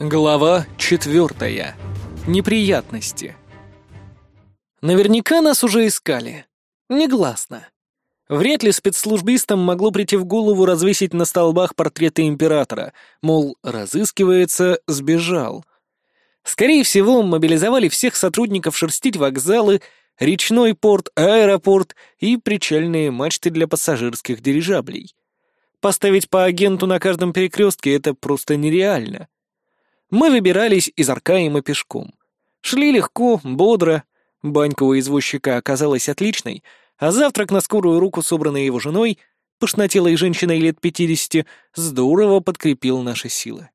Глава четвертая. Неприятности. Наверняка нас уже искали. Негласно. Вряд ли спецслужбистам могло прийти в голову развесить на столбах портреты императора, мол, разыскивается, сбежал. Скорее всего, мобилизовали всех сотрудников шерстить вокзалы, речной порт, аэропорт и причальные мачты для пассажирских дирижаблей. Поставить по агенту на каждом перекрестке — это просто нереально. Мы выбирались из Аркаима пешком. Шли легко, бодро. Банька у извозчика оказалась отличной, а завтрак на скорую руку, собранный его женой, пышнотелой женщиной лет пятидесяти, здорово подкрепил наши силы.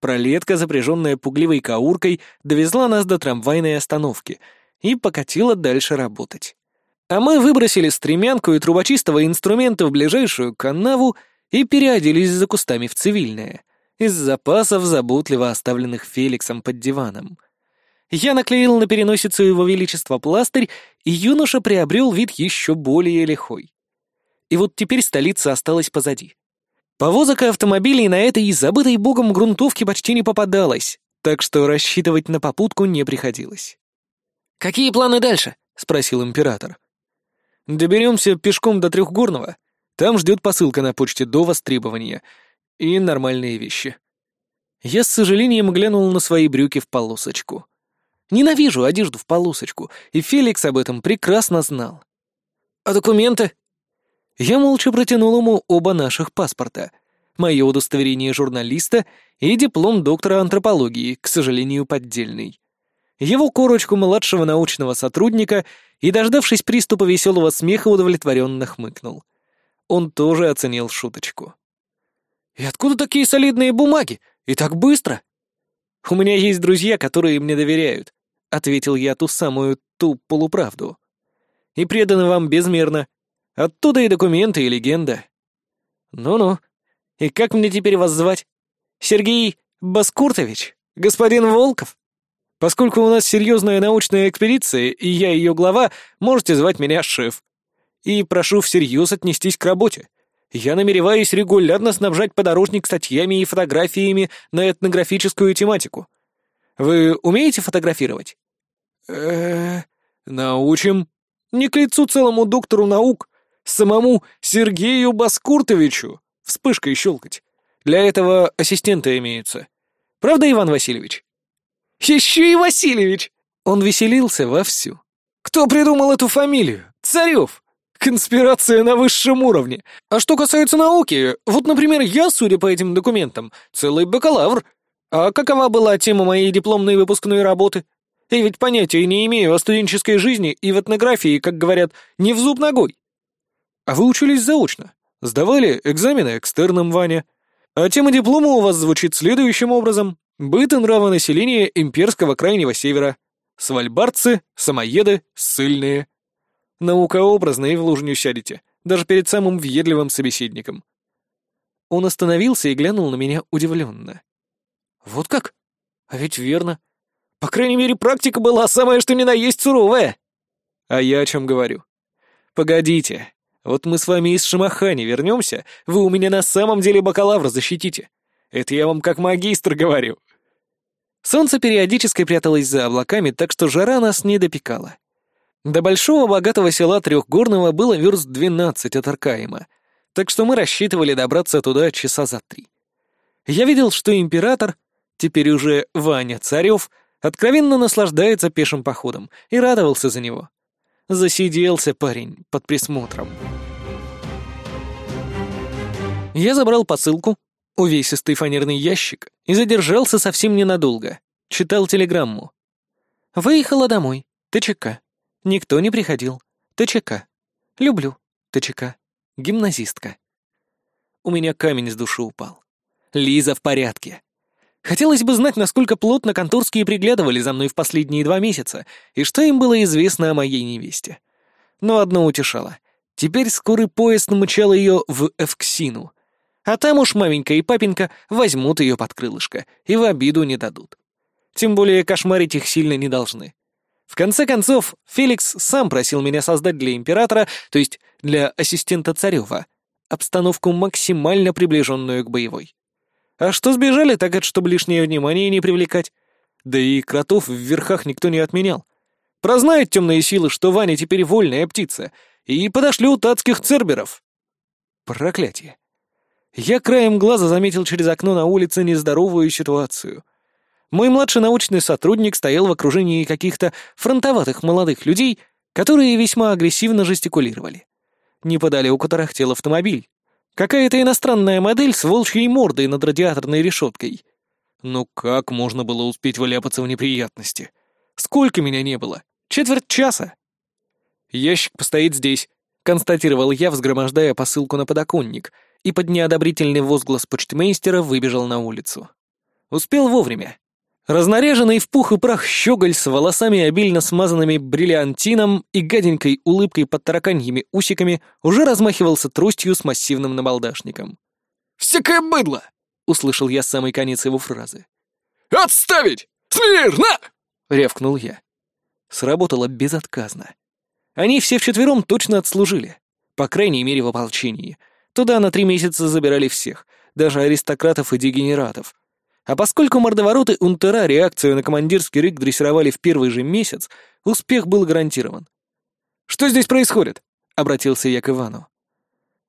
Пролетка, запряженная пугливой кауркой, довезла нас до трамвайной остановки и покатила дальше работать. А мы выбросили стремянку и трубочистого инструмента в ближайшую канаву и переоделись за кустами в цивильное — из запасов, заботливо оставленных Феликсом под диваном. Я наклеил на переносицу его величества пластырь, и юноша приобрел вид еще более лихой. И вот теперь столица осталась позади. Повозок и автомобилей на этой забытой богом грунтовке почти не попадалось, так что рассчитывать на попутку не приходилось. «Какие планы дальше?» — спросил император. «Доберемся пешком до Трехгорного. Там ждет посылка на почте до востребования, и нормальные вещи. Я с сожалением глянул на свои брюки в полосочку. Ненавижу одежду в полосочку, и Феликс об этом прекрасно знал. «А документы?» Я молча протянул ему оба наших паспорта. Мое удостоверение журналиста и диплом доктора антропологии, к сожалению, поддельный. Его корочку младшего научного сотрудника и, дождавшись приступа веселого смеха, удовлетворенно хмыкнул. Он тоже оценил шуточку. «И откуда такие солидные бумаги? И так быстро?» «У меня есть друзья, которые мне доверяют», — ответил я ту самую, ту полуправду. «И преданы вам безмерно. Оттуда и документы, и легенда». «Ну-ну. И как мне теперь вас звать? Сергей Баскуртович? Господин Волков?» Поскольку у нас серьезная научная экспедиция, и я ее глава, можете звать меня шеф. И прошу всерьез отнестись к работе. Я намереваюсь регулярно снабжать подорожник статьями и фотографиями на этнографическую тематику. Вы умеете фотографировать? э научим. Не к лицу целому доктору наук, самому Сергею Баскуртовичу вспышкой щелкать. Для этого ассистенты имеются. Правда, Иван Васильевич? Еще и Васильевич! Он веселился вовсю. Кто придумал эту фамилию? Царев! Конспирация на высшем уровне. А что касается науки, вот, например, я, судя по этим документам, целый бакалавр. А какова была тема моей дипломной выпускной работы? Я ведь понятия не имею о студенческой жизни и в этнографии, как говорят, не в зуб ногой. А вы учились заочно? Сдавали экзамены экстерном, Ваня? А тема диплома у вас звучит следующим образом. Быт и нравонаселение имперского крайнего севера. Свальбардцы, самоеды, ссыльные. Наукообразно и в лужню сядете, даже перед самым въедливым собеседником. Он остановился и глянул на меня удивленно. «Вот как? А ведь верно. По крайней мере, практика была самая что ни на есть суровая». «А я о чем говорю? Погодите, вот мы с вами из Шамахани вернемся, вы у меня на самом деле бакалавра защитите. Это я вам как магистр говорю». Солнце периодически пряталось за облаками, так что жара нас не допекала. До большого богатого села Трехгорного было верст двенадцать от Аркаима, так что мы рассчитывали добраться туда часа за три. Я видел, что император, теперь уже Ваня Царев, откровенно наслаждается пешим походом и радовался за него. Засиделся парень под присмотром. Я забрал посылку, увесистый фанерный ящик, и задержался совсем ненадолго. Читал телеграмму. «Выехала домой. ТЧК. Никто не приходил. ТЧК. Люблю. ТЧК. Гимназистка. У меня камень с души упал. Лиза в порядке. Хотелось бы знать, насколько плотно конторские приглядывали за мной в последние два месяца, и что им было известно о моей невесте. Но одно утешало. Теперь скорый поезд намычал ее в Эвксину. А там уж маменька и папенька возьмут ее под крылышко и в обиду не дадут. Тем более кошмарить их сильно не должны. В конце концов, Феликс сам просил меня создать для императора, то есть для ассистента Царева, обстановку максимально приближенную к боевой. А что сбежали, так это чтобы лишнее внимание не привлекать. Да и кротов в верхах никто не отменял. Прознают темные силы, что Ваня теперь вольная птица, и подошлют адских церберов. Проклятие. Я краем глаза заметил через окно на улице нездоровую ситуацию. Мой младший научный сотрудник стоял в окружении каких-то фронтоватых молодых людей, которые весьма агрессивно жестикулировали. Неподалеку тарахтел автомобиль. Какая-то иностранная модель с волчьей мордой над радиаторной решеткой. Ну как можно было успеть валяпаться в неприятности? Сколько меня не было? Четверть часа. Ящик постоит здесь, констатировал я, взгромождая посылку на подоконник, и под неодобрительный возглас почтмейстера выбежал на улицу. Успел вовремя. Разнаряженный в пух и прах щеголь с волосами, обильно смазанными бриллиантином и гаденькой улыбкой под тараканьими усиками уже размахивался тростью с массивным набалдашником. «Всякое быдло!» — услышал я самый конец его фразы. «Отставить! Смирно!» — рявкнул я. Сработало безотказно. Они все вчетвером точно отслужили. По крайней мере, в ополчении. Туда на три месяца забирали всех, даже аристократов и дегенератов. А поскольку мордовороты Унтера реакцию на командирский рык дрессировали в первый же месяц, успех был гарантирован. «Что здесь происходит?» — обратился я к Ивану.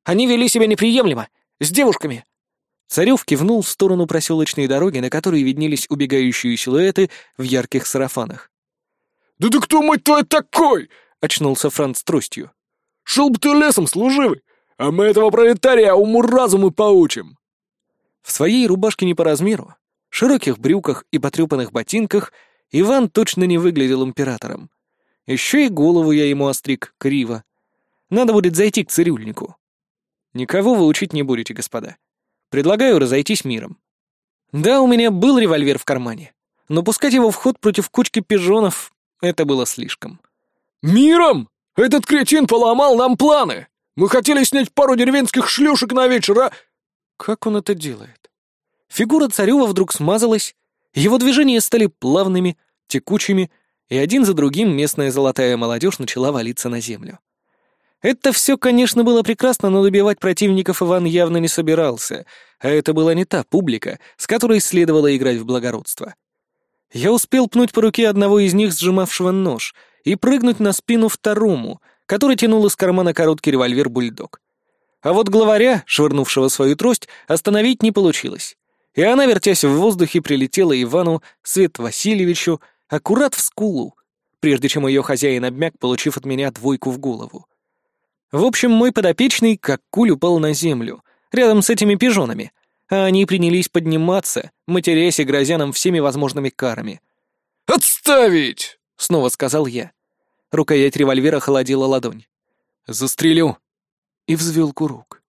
«Они вели себя неприемлемо, с девушками». Царев кивнул в сторону проселочной дороги, на которой виднелись убегающие силуэты в ярких сарафанах. «Да ты кто, мать твою, такой?» — очнулся Франц тростью. «Шел бы ты лесом, служивый, а мы этого пролетария уму-разуму поучим». В своей рубашке не по размеру, широких брюках и потрепанных ботинках Иван точно не выглядел императором. Еще и голову я ему остриг криво. Надо будет зайти к цирюльнику. Никого вы учить не будете, господа. Предлагаю разойтись миром. Да, у меня был револьвер в кармане, но пускать его в ход против кучки пижонов — это было слишком. «Миром? Этот кретин поломал нам планы! Мы хотели снять пару деревенских шлюшек на вечер, а...» Как он это делает? Фигура Царева вдруг смазалась, его движения стали плавными, текучими, и один за другим местная золотая молодежь начала валиться на землю. Это все, конечно, было прекрасно, но добивать противников Иван явно не собирался, а это была не та публика, с которой следовало играть в благородство. Я успел пнуть по руке одного из них, сжимавшего нож, и прыгнуть на спину второму, который тянул из кармана короткий револьвер «Бульдог». А вот главаря, швырнувшего свою трость, остановить не получилось и она, вертясь в воздухе, прилетела Ивану Свет Васильевичу аккурат в скулу, прежде чем ее хозяин обмяк, получив от меня двойку в голову. В общем, мой подопечный, как куль, упал на землю, рядом с этими пижонами, а они принялись подниматься, матерясь и грозя нам всеми возможными карами. «Отставить!» — снова сказал я. Рукоять револьвера холодила ладонь. «Застрелю!» И взвел курок.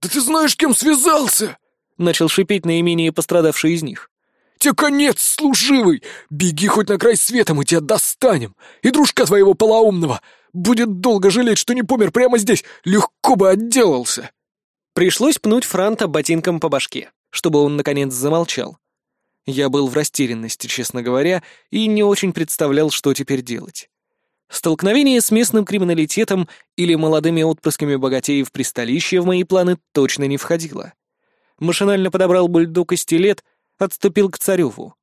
«Да ты знаешь, кем связался?» Начал шипеть наименее пострадавший из них. «Тебе конец, служивый! Беги хоть на край света, мы тебя достанем! И дружка твоего полоумного будет долго жалеть, что не помер прямо здесь, легко бы отделался!» Пришлось пнуть Франта ботинком по башке, чтобы он, наконец, замолчал. Я был в растерянности, честно говоря, и не очень представлял, что теперь делать. Столкновение с местным криминалитетом или молодыми отпрысками богатеев при столище в мои планы точно не входило машинально подобрал бульдог и стилет, отступил к Цареву.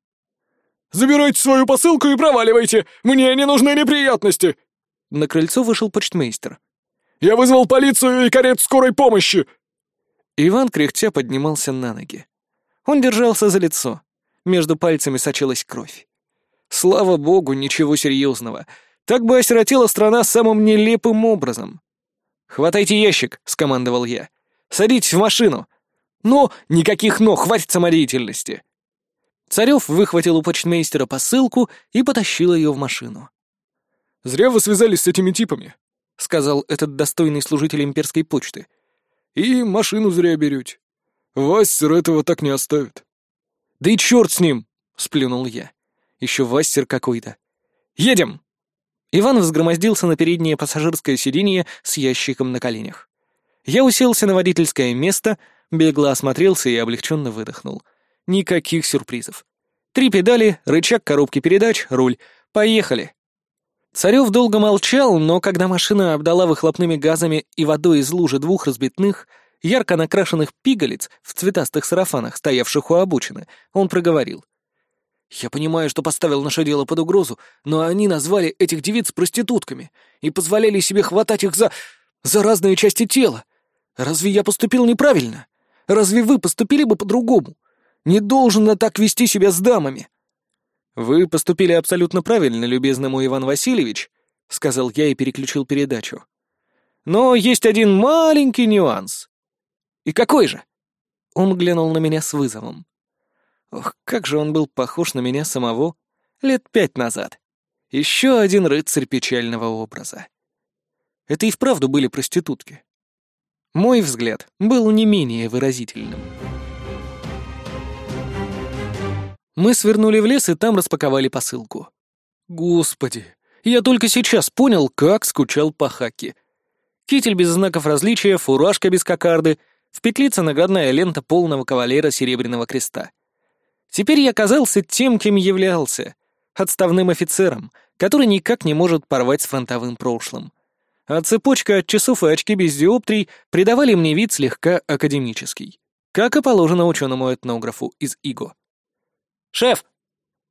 «Забирайте свою посылку и проваливайте! Мне не нужны неприятности!» На крыльцо вышел почтмейстер. «Я вызвал полицию и карет скорой помощи!» Иван кряхтя поднимался на ноги. Он держался за лицо. Между пальцами сочилась кровь. Слава богу, ничего серьезного. Так бы осиротела страна самым нелепым образом. «Хватайте ящик», — скомандовал я. «Садитесь в машину. Но никаких «но», хватит самодеятельности!» Царев выхватил у почтмейстера посылку и потащил ее в машину. «Зря вы связались с этими типами», — сказал этот достойный служитель имперской почты. «И машину зря берете. Вассер этого так не оставит». «Да и черт с ним!» — сплюнул я. «Еще Вассер какой-то. Едем!» Иван взгромоздился на переднее пассажирское сиденье с ящиком на коленях. Я уселся на водительское место, Бегло осмотрелся и облегченно выдохнул. Никаких сюрпризов. Три педали, рычаг коробки передач, руль. Поехали. Царев долго молчал, но когда машина обдала выхлопными газами и водой из лужи двух разбитных, ярко накрашенных пигалиц в цветастых сарафанах, стоявших у обочины, он проговорил. «Я понимаю, что поставил наше дело под угрозу, но они назвали этих девиц проститутками и позволяли себе хватать их за... за разные части тела. Разве я поступил неправильно? Разве вы поступили бы по-другому? Не должен так вести себя с дамами». «Вы поступили абсолютно правильно, любезный мой Иван Васильевич», — сказал я и переключил передачу. «Но есть один маленький нюанс». «И какой же?» Он глянул на меня с вызовом. Ох, как же он был похож на меня самого лет пять назад. Еще один рыцарь печального образа. Это и вправду были проститутки. Мой взгляд был не менее выразительным. Мы свернули в лес и там распаковали посылку. Господи, я только сейчас понял, как скучал по хаке. Китель без знаков различия, фуражка без кокарды, в петлице наградная лента полного кавалера Серебряного Креста. Теперь я казался тем, кем являлся — отставным офицером, который никак не может порвать с фронтовым прошлым. А цепочка от часов и очки без диоптрий придавали мне вид слегка академический, как и положено ученому-этнографу из ИГО. «Шеф!»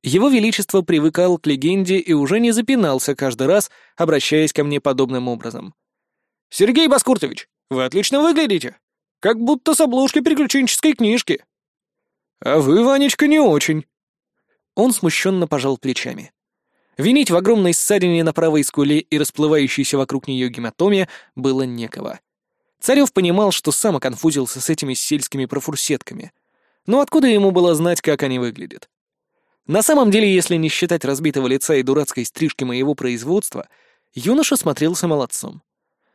Его Величество привыкал к легенде и уже не запинался каждый раз, обращаясь ко мне подобным образом. «Сергей Баскуртович, вы отлично выглядите! Как будто с обложки приключенческой книжки!» «А вы, Ванечка, не очень». Он смущенно пожал плечами. Винить в огромной ссадине на правой скуле и расплывающейся вокруг нее гематоме было некого. Царев понимал, что сам оконфузился с этими сельскими профурсетками. Но откуда ему было знать, как они выглядят? На самом деле, если не считать разбитого лица и дурацкой стрижки моего производства, юноша смотрелся молодцом.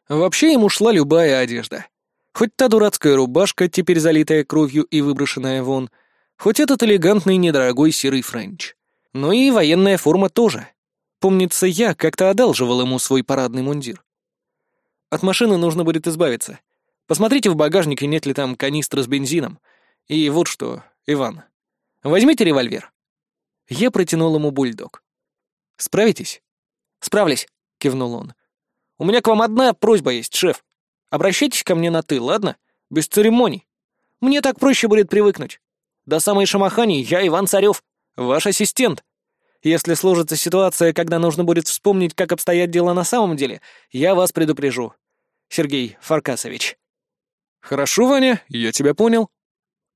Вообще ему шла любая одежда. Хоть та дурацкая рубашка, теперь залитая кровью и выброшенная вон — Хоть этот элегантный недорогой серый френч. Но и военная форма тоже. Помнится, я как-то одалживал ему свой парадный мундир. От машины нужно будет избавиться. Посмотрите в багажнике, нет ли там канистры с бензином. И вот что, Иван, возьмите револьвер. Я протянул ему бульдог. «Справитесь?» «Справлюсь», — кивнул он. «У меня к вам одна просьба есть, шеф. Обращайтесь ко мне на «ты», ладно? Без церемоний. Мне так проще будет привыкнуть. До самой Шамахани я Иван Царев, ваш ассистент. Если сложится ситуация, когда нужно будет вспомнить, как обстоят дела на самом деле, я вас предупрежу. Сергей Фаркасович». «Хорошо, Ваня, я тебя понял».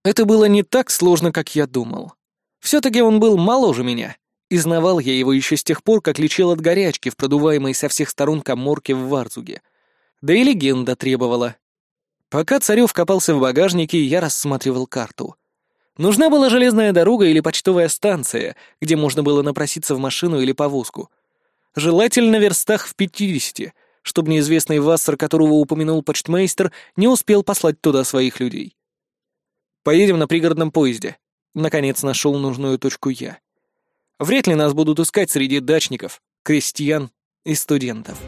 Это было не так сложно, как я думал. Все-таки он был моложе меня, и знавал я его еще с тех пор, как лечил от горячки в продуваемой со всех сторон коморке в Варзуге. Да и легенда требовала. Пока Царев копался в багажнике, я рассматривал карту — Нужна была железная дорога или почтовая станция, где можно было напроситься в машину или повозку. Желательно верстах в пятидесяти, чтобы неизвестный вассер, которого упомянул почтмейстер, не успел послать туда своих людей. «Поедем на пригородном поезде», — наконец нашел нужную точку я. «Вряд ли нас будут искать среди дачников, крестьян и студентов».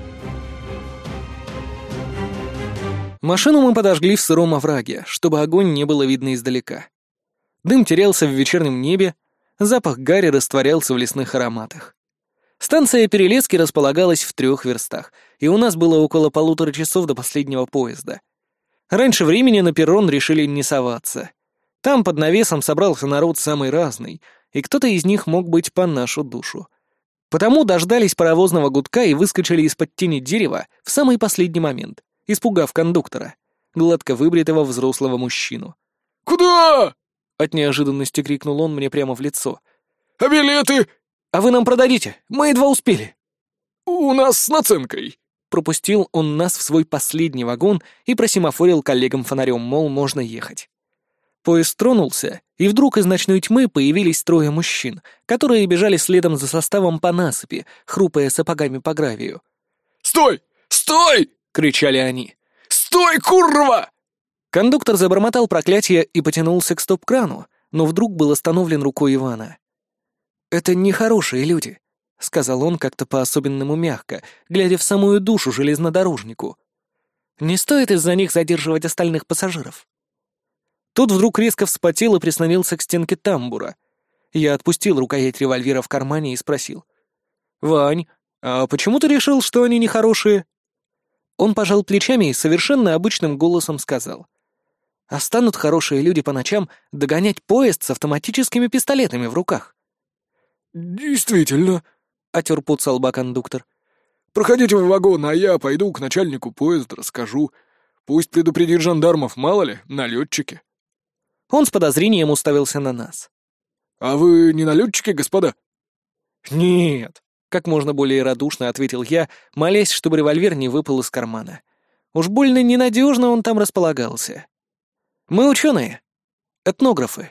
Машину мы подожгли в сыром овраге, чтобы огонь не было видно издалека. Дым терялся в вечернем небе, запах гари растворялся в лесных ароматах. Станция Перелески располагалась в трех верстах, и у нас было около полутора часов до последнего поезда. Раньше времени на перрон решили не соваться. Там под навесом собрался народ самый разный, и кто-то из них мог быть по нашу душу. Потому дождались паровозного гудка и выскочили из-под тени дерева в самый последний момент, испугав кондуктора, гладко выбритого взрослого мужчину. «Куда?» От неожиданности крикнул он мне прямо в лицо. «А билеты?» «А вы нам продадите? Мы едва успели». «У нас с наценкой». Пропустил он нас в свой последний вагон и просимофорил коллегам фонарем, мол, можно ехать. Поезд тронулся, и вдруг из ночной тьмы появились трое мужчин, которые бежали следом за составом по насыпи, хрупая сапогами по гравию. «Стой! Стой!» — кричали они. «Стой, курва!» Кондуктор забормотал проклятие и потянулся к стоп-крану, но вдруг был остановлен рукой Ивана. «Это нехорошие люди», — сказал он как-то по-особенному мягко, глядя в самую душу железнодорожнику. «Не стоит из-за них задерживать остальных пассажиров». Тот вдруг резко вспотел и прислонился к стенке тамбура. Я отпустил рукоять револьвера в кармане и спросил. «Вань, а почему ты решил, что они нехорошие?» Он пожал плечами и совершенно обычным голосом сказал. А станут хорошие люди по ночам догонять поезд с автоматическими пистолетами в руках. «Действительно», — отер пот со лба кондуктор. «Проходите в вагон, а я пойду к начальнику поезда, расскажу. Пусть предупредит жандармов, мало ли, налетчики». Он с подозрением уставился на нас. «А вы не налетчики, господа?» «Нет», — как можно более радушно ответил я, молясь, чтобы револьвер не выпал из кармана. Уж больно ненадежно он там располагался. «Мы ученые, этнографы».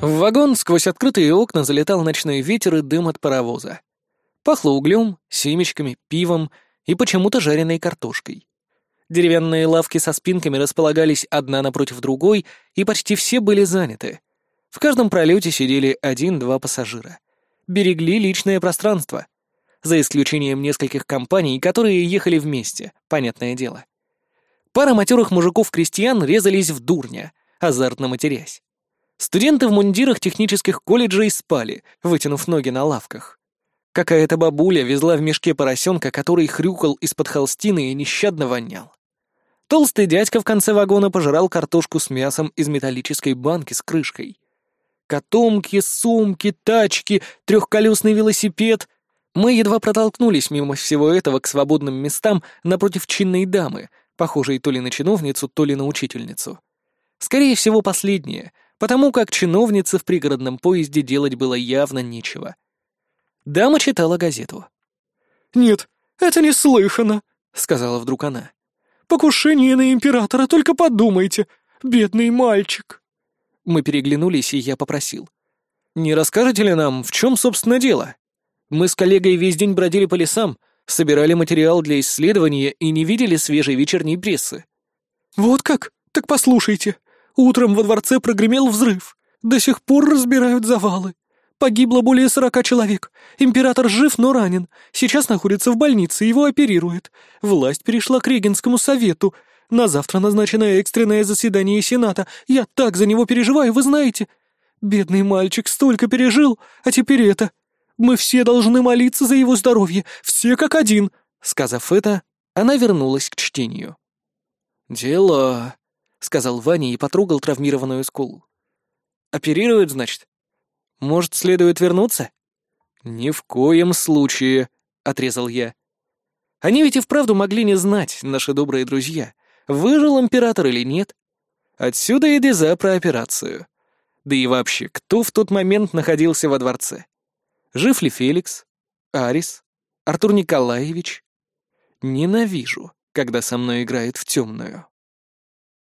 В вагон сквозь открытые окна залетал ночной ветер и дым от паровоза. Пахло углем, семечками, пивом и почему-то жареной картошкой. Деревянные лавки со спинками располагались одна напротив другой, и почти все были заняты. В каждом пролете сидели один-два пассажира. Берегли личное пространство. За исключением нескольких компаний, которые ехали вместе, понятное дело. Пара матерых мужиков-крестьян резались в дурня, азартно матерясь. Студенты в мундирах технических колледжей спали, вытянув ноги на лавках. Какая-то бабуля везла в мешке поросенка, который хрюкал из-под холстины и нещадно вонял. Толстый дядька в конце вагона пожирал картошку с мясом из металлической банки с крышкой. Котомки, сумки, тачки, трехколесный велосипед. Мы едва протолкнулись мимо всего этого к свободным местам напротив чинной дамы, похожей то ли на чиновницу, то ли на учительницу. Скорее всего, последнее, потому как чиновнице в пригородном поезде делать было явно нечего. Дама читала газету. «Нет, это не слыхано», — сказала вдруг она. «Покушение на императора, только подумайте! Бедный мальчик!» Мы переглянулись, и я попросил. «Не расскажете ли нам, в чем, собственно, дело? Мы с коллегой весь день бродили по лесам, собирали материал для исследования и не видели свежей вечерней прессы». «Вот как? Так послушайте. Утром во дворце прогремел взрыв. До сих пор разбирают завалы. Погибло более сорока человек. Император жив, но ранен. Сейчас находится в больнице, его оперируют. Власть перешла к Регенскому совету. На завтра назначено экстренное заседание Сената. Я так за него переживаю, вы знаете. Бедный мальчик столько пережил, а теперь это. Мы все должны молиться за его здоровье, все как один». Сказав это, она вернулась к чтению. «Дело», — сказал Ваня и потрогал травмированную скулу. «Оперируют, значит?» Может, следует вернуться?» «Ни в коем случае», — отрезал я. Они ведь и вправду могли не знать, наши добрые друзья, выжил император или нет. Отсюда и деза про операцию. Да и вообще, кто в тот момент находился во дворце? Жив ли Феликс? Арис? Артур Николаевич? Ненавижу, когда со мной играет в темную.